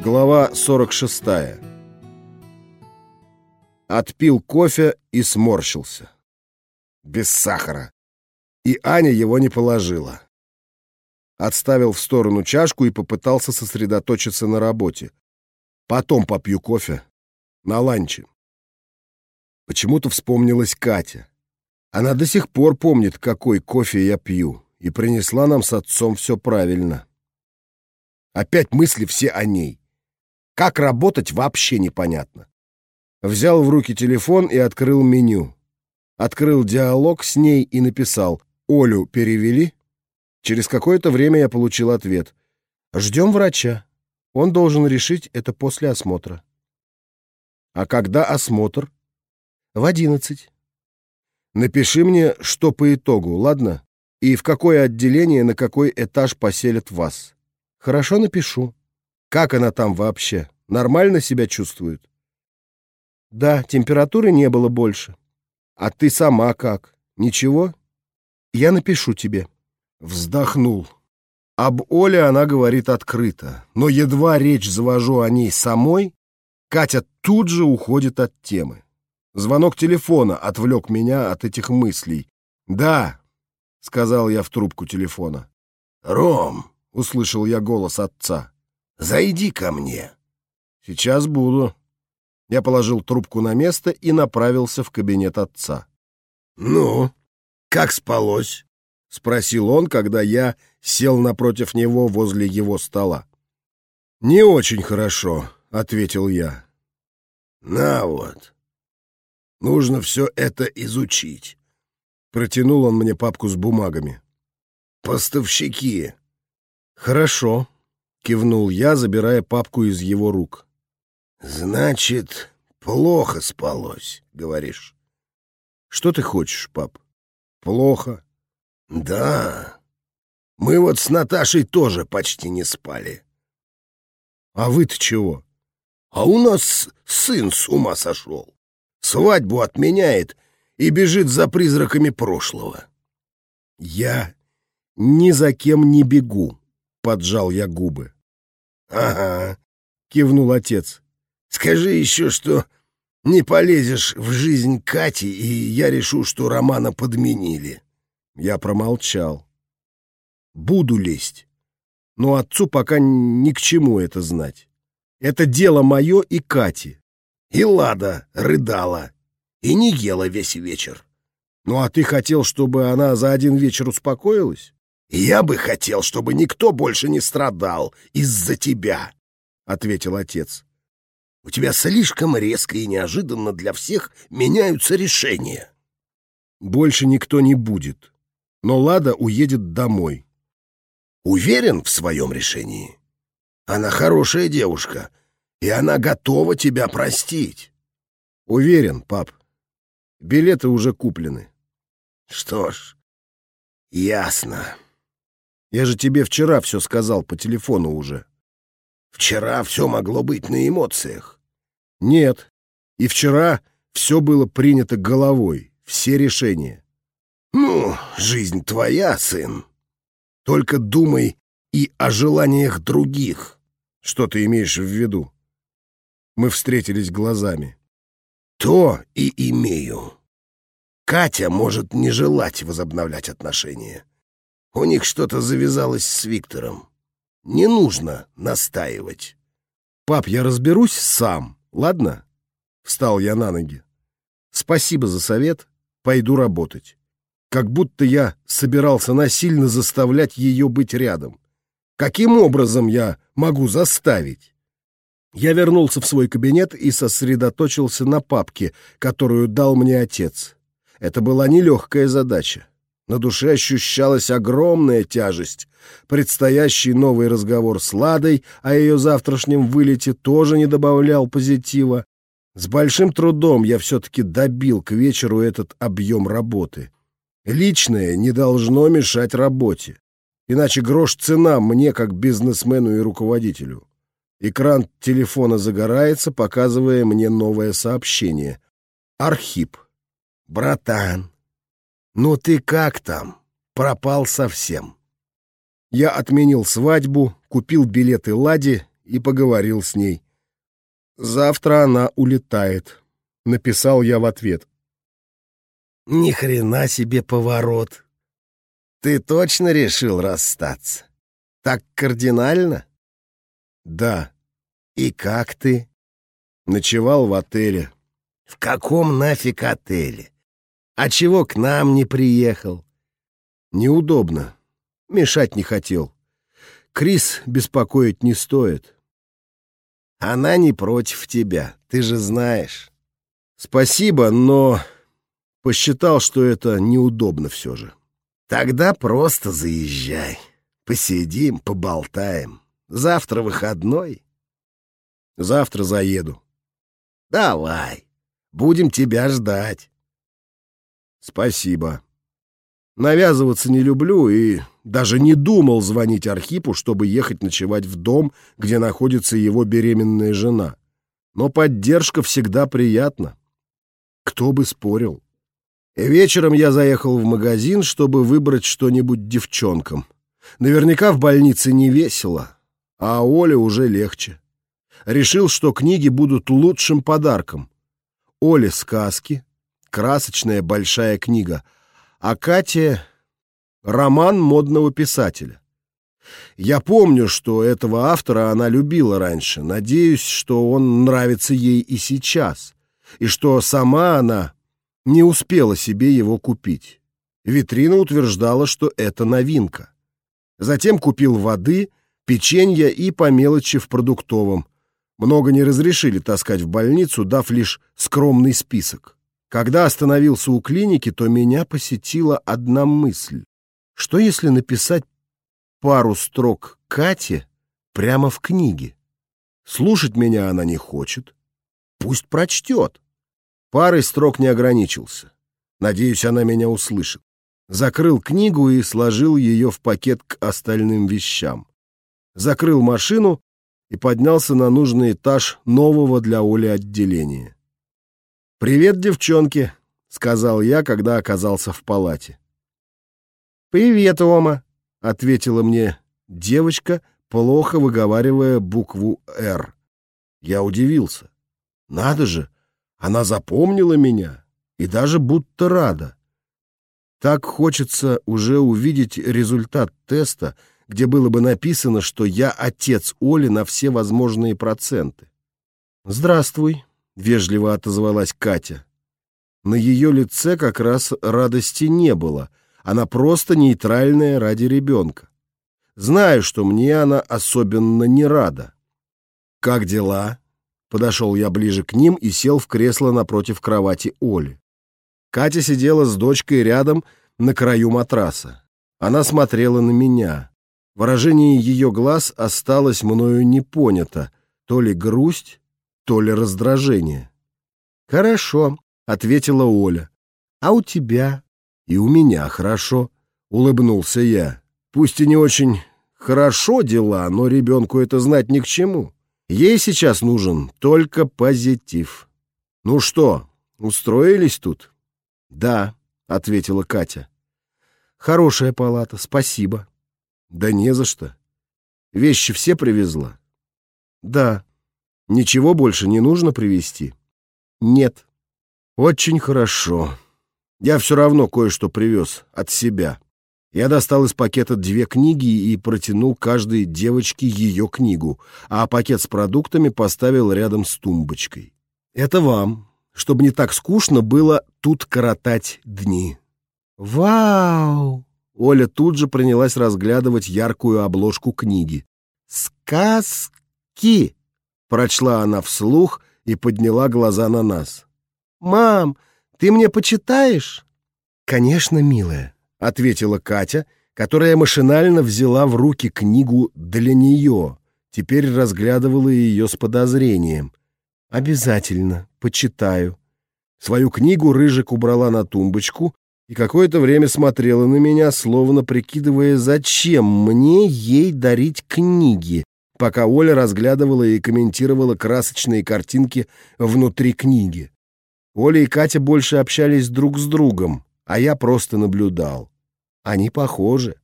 Глава 46. Отпил кофе и сморщился. Без сахара. И Аня его не положила. Отставил в сторону чашку и попытался сосредоточиться на работе. Потом попью кофе. На ланче. Почему-то вспомнилась Катя. Она до сих пор помнит, какой кофе я пью, и принесла нам с отцом все правильно. Опять мысли все о ней. Как работать, вообще непонятно. Взял в руки телефон и открыл меню. Открыл диалог с ней и написал «Олю перевели?» Через какое-то время я получил ответ. «Ждем врача. Он должен решить это после осмотра». «А когда осмотр?» «В одиннадцать». «Напиши мне, что по итогу, ладно? И в какое отделение, на какой этаж поселят вас». «Хорошо, напишу». «Как она там вообще? Нормально себя чувствует?» «Да, температуры не было больше». «А ты сама как? Ничего?» «Я напишу тебе». Вздохнул. Об Оле она говорит открыто, но едва речь завожу о ней самой, Катя тут же уходит от темы. Звонок телефона отвлек меня от этих мыслей. «Да», — сказал я в трубку телефона. «Ром», — услышал я голос отца. «Зайди ко мне». «Сейчас буду». Я положил трубку на место и направился в кабинет отца. «Ну, как спалось?» — спросил он, когда я сел напротив него возле его стола. «Не очень хорошо», — ответил я. «На вот. Нужно все это изучить». Протянул он мне папку с бумагами. «Поставщики». «Хорошо», — кивнул я, забирая папку из его рук. «Значит, плохо спалось, говоришь?» «Что ты хочешь, пап?» «Плохо». Да. Мы вот с Наташей тоже почти не спали. А вы-то чего? А у нас сын с ума сошел. Свадьбу отменяет и бежит за призраками прошлого. Я ни за кем не бегу, поджал я губы. Ага, кивнул отец. Скажи еще, что не полезешь в жизнь Кати, и я решу, что Романа подменили. Я промолчал. Буду лезть. Но отцу пока ни к чему это знать. Это дело мое и Кати. И Лада рыдала. И не ела весь вечер. Ну а ты хотел, чтобы она за один вечер успокоилась? Я бы хотел, чтобы никто больше не страдал из-за тебя, — ответил отец. У тебя слишком резко и неожиданно для всех меняются решения. Больше никто не будет, но Лада уедет домой. Уверен в своем решении? Она хорошая девушка, и она готова тебя простить. Уверен, пап. Билеты уже куплены. Что ж, ясно. Я же тебе вчера все сказал по телефону уже. Вчера все могло быть на эмоциях. Нет. И вчера все было принято головой, все решения. «Ну, жизнь твоя, сын. Только думай и о желаниях других». «Что ты имеешь в виду?» Мы встретились глазами. «То и имею. Катя может не желать возобновлять отношения. У них что-то завязалось с Виктором. Не нужно настаивать». «Пап, я разберусь сам, ладно?» Встал я на ноги. «Спасибо за совет. Пойду работать» как будто я собирался насильно заставлять ее быть рядом. Каким образом я могу заставить? Я вернулся в свой кабинет и сосредоточился на папке, которую дал мне отец. Это была нелегкая задача. На душе ощущалась огромная тяжесть. Предстоящий новый разговор с Ладой о ее завтрашнем вылете тоже не добавлял позитива. С большим трудом я все-таки добил к вечеру этот объем работы. Личное не должно мешать работе. Иначе грош цена мне, как бизнесмену и руководителю. Экран телефона загорается, показывая мне новое сообщение. Архип. «Братан, ну ты как там? Пропал совсем». Я отменил свадьбу, купил билеты Ладе и поговорил с ней. Завтра она улетает, написал я в ответ. Ни хрена себе поворот. Ты точно решил расстаться? Так кардинально? Да. И как ты? Ночевал в отеле. В каком нафиг отеле? А чего к нам не приехал? Неудобно. Мешать не хотел. Крис беспокоить не стоит. Она не против тебя, ты же знаешь. Спасибо, но посчитал, что это неудобно все же. Тогда просто заезжай. Посидим, поболтаем. Завтра выходной. Завтра заеду. Давай. Будем тебя ждать. Спасибо. Навязываться не люблю и даже не думал звонить Архипу, чтобы ехать ночевать в дом, где находится его беременная жена. Но поддержка всегда приятна. Кто бы спорил. Вечером я заехал в магазин, чтобы выбрать что-нибудь девчонкам. Наверняка в больнице не весело, а Оле уже легче. Решил, что книги будут лучшим подарком. Оле сказки, красочная большая книга, а Кате — роман модного писателя. Я помню, что этого автора она любила раньше, надеюсь, что он нравится ей и сейчас, и что сама она не успела себе его купить. Витрина утверждала, что это новинка. Затем купил воды, печенье и по мелочи в продуктовом. Много не разрешили таскать в больницу, дав лишь скромный список. Когда остановился у клиники, то меня посетила одна мысль. Что если написать пару строк Кате прямо в книге? Слушать меня она не хочет. Пусть прочтет. Парой строк не ограничился. Надеюсь, она меня услышит закрыл книгу и сложил ее в пакет к остальным вещам. Закрыл машину и поднялся на нужный этаж нового для Оли отделения. «Привет, девчонки!» — сказал я, когда оказался в палате. «Привет, Ома!» — ответила мне девочка, плохо выговаривая букву «Р». Я удивился. Надо же, она запомнила меня и даже будто рада. Так хочется уже увидеть результат теста, где было бы написано, что я отец Оли на все возможные проценты. «Здравствуй», — вежливо отозвалась Катя. На ее лице как раз радости не было, она просто нейтральная ради ребенка. Знаю, что мне она особенно не рада. «Как дела?» Подошел я ближе к ним и сел в кресло напротив кровати Оли. Катя сидела с дочкой рядом на краю матраса. Она смотрела на меня. Выражение ее глаз осталось мною не понято, то ли грусть, то ли раздражение. «Хорошо», — ответила Оля. «А у тебя?» «И у меня хорошо», — улыбнулся я. «Пусть и не очень хорошо дела, но ребенку это знать ни к чему. Ей сейчас нужен только позитив». «Ну что, устроились тут?» «Да», — ответила Катя. «Хорошая палата, спасибо». «Да не за что. Вещи все привезла?» «Да». «Ничего больше не нужно привезти?» «Нет». «Очень хорошо. Я все равно кое-что привез от себя». Я достал из пакета две книги и протянул каждой девочке ее книгу, а пакет с продуктами поставил рядом с тумбочкой. «Это вам, чтобы не так скучно было тут коротать дни. «Вау!» Оля тут же принялась разглядывать яркую обложку книги. «Сказки!» — прочла она вслух и подняла глаза на нас. «Мам, ты мне почитаешь?» «Конечно, милая», — ответила Катя, которая машинально взяла в руки книгу для нее, теперь разглядывала ее с подозрением. «Обязательно, почитаю». Свою книгу Рыжик убрала на тумбочку и какое-то время смотрела на меня, словно прикидывая, зачем мне ей дарить книги, пока Оля разглядывала и комментировала красочные картинки внутри книги. Оля и Катя больше общались друг с другом, а я просто наблюдал. Они похожи.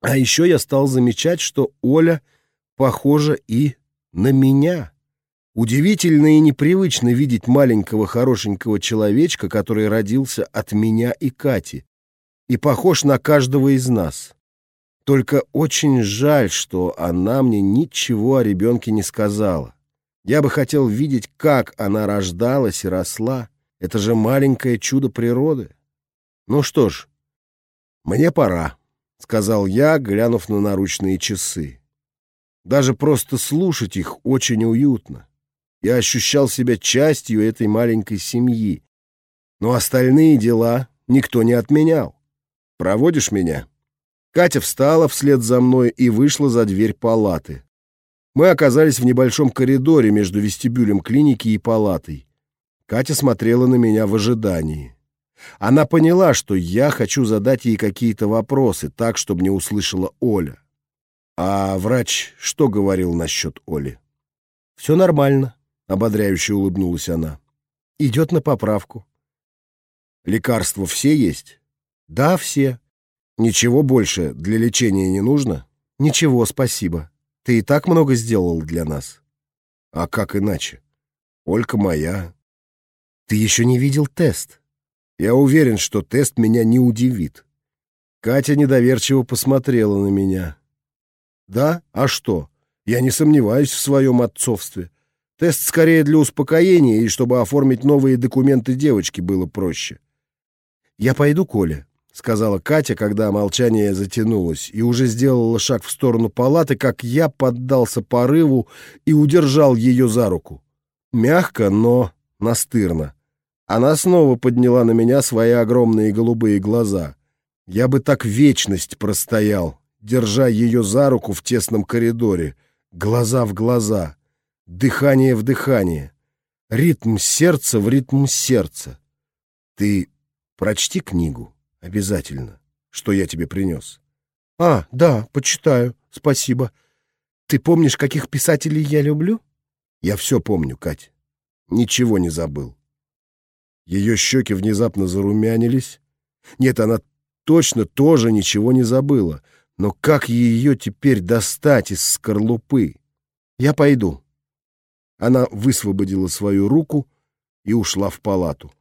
А еще я стал замечать, что Оля похожа и на меня. Удивительно и непривычно видеть маленького хорошенького человечка, который родился от меня и Кати, и похож на каждого из нас. Только очень жаль, что она мне ничего о ребенке не сказала. Я бы хотел видеть, как она рождалась и росла. Это же маленькое чудо природы. Ну что ж, мне пора, — сказал я, глянув на наручные часы. Даже просто слушать их очень уютно. Я ощущал себя частью этой маленькой семьи. Но остальные дела никто не отменял. Проводишь меня?» Катя встала вслед за мной и вышла за дверь палаты. Мы оказались в небольшом коридоре между вестибюлем клиники и палатой. Катя смотрела на меня в ожидании. Она поняла, что я хочу задать ей какие-то вопросы, так, чтобы не услышала Оля. А врач что говорил насчет Оли? «Все нормально», — ободряюще улыбнулась она. «Идет на поправку». «Лекарства все есть?» «Да, все». «Ничего больше для лечения не нужно?» «Ничего, спасибо. Ты и так много сделал для нас». «А как иначе? Олька моя». «Ты еще не видел тест?» «Я уверен, что тест меня не удивит». Катя недоверчиво посмотрела на меня. Да? А что? Я не сомневаюсь в своем отцовстве. Тест скорее для успокоения и чтобы оформить новые документы девочки было проще. «Я пойду, Коля», — сказала Катя, когда молчание затянулось, и уже сделала шаг в сторону палаты, как я поддался порыву и удержал ее за руку. Мягко, но настырно. Она снова подняла на меня свои огромные голубые глаза. Я бы так вечность простоял, держа ее за руку в тесном коридоре, глаза в глаза, дыхание в дыхание, ритм сердца в ритм сердца. Ты прочти книгу обязательно, что я тебе принес. А, да, почитаю, спасибо. Ты помнишь, каких писателей я люблю? Я все помню, Кать. Ничего не забыл. Ее щеки внезапно зарумянились. Нет, она точно тоже ничего не забыла. Но как ее теперь достать из скорлупы? Я пойду. Она высвободила свою руку и ушла в палату.